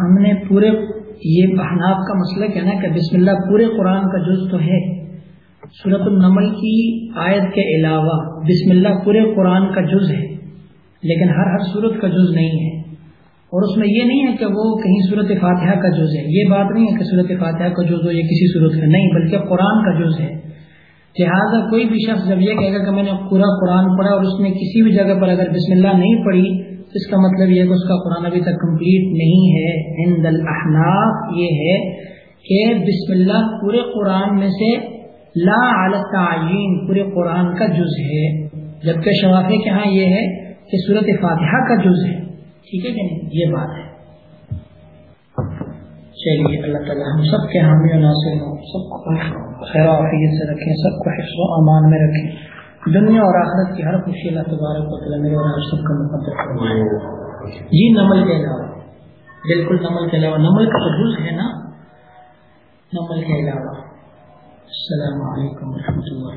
ہم نے پورے یہ احناف کا مسئلہ کہنا کہ بسم اللہ پورے قرآن کا جز تو ہے۔ صورت النمل کی آیت کے علاوہ بسم اللہ پورے قرآن کا جز ہے، لیکن ہر ہر صورت کا جز نہیں ہے۔ اور اس میں یہ نہیں ہے کہ وہ کہیں صورت فاتحہ کا جز ہے۔ یہ بات نہیں ہے کہ صورت فاتحہ کا جز ہو یا کسی صورت کا، نہیں، بلکہ قرآن کا جز ہے۔ لہٰذا کوئی بھی شخص جب یہ کہے گا کہ میں نے پورا قرآن پڑھا اور اس میں کسی بھی جگہ پر اگر بسم اللہ نہیں پڑھی اس کا مطلب یہ کہ اس کا قرآن ابھی تک کمپلیٹ نہیں ہے۔ ہند الاحناف یہ ہے کہ بسم اللہ پورے قرآن میں سے لا علی تعین پورے قرآن کا جز ہے۔ جبکہ شوافی کے ہاں یہ ہے کہ صورت فاتحہ کا جز ہے۔ ٹھیک ہے کہ نہیں؟ یہ بات ہے۔ چلیے، اللہ تعالیٰ ہم سب کے حامی و ناصر ہوں۔ سب کو خیر وافیت سے رکھیں، سب کو حفظ و امان میں رکھیں۔ دنیا اور آخرت کی ہر خوشی اللہ تبارک و تعالیٰ میرے اور آپ سب کا مقدر جی نمل کے علاوہ۔ بالکل نمل کے علاوہ۔ نمل کا تو ہے نا نمل کے علاوہ۔ السلام علیکم و رحمۃ اللہ۔